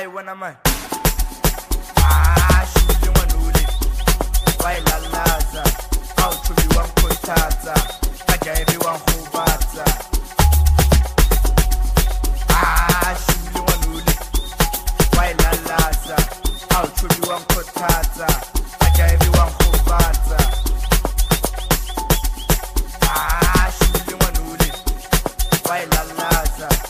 ayi wena mani ah shule ngwanule wayilalaza awuthuli wangikhuthaza kajayebi wangihubatha ah shule ngwanule wayilalaza awuthuli wangikhuthaza kajayebi wangihubatha ah shule ngwanule wayilalaza awuthuli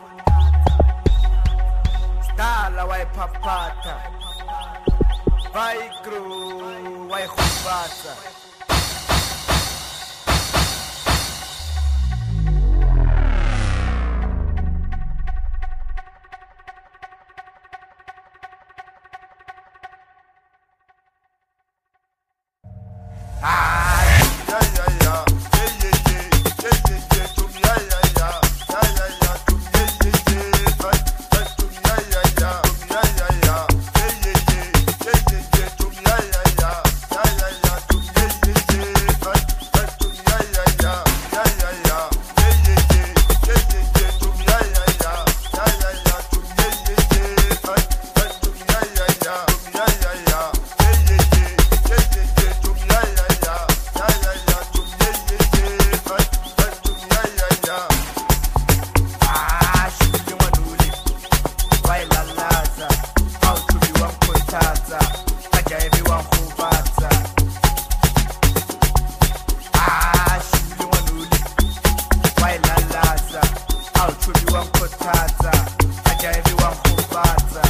dala waipapata vai cru waihubata wayilalasa awuthuli wankothatha for eviwankhubatha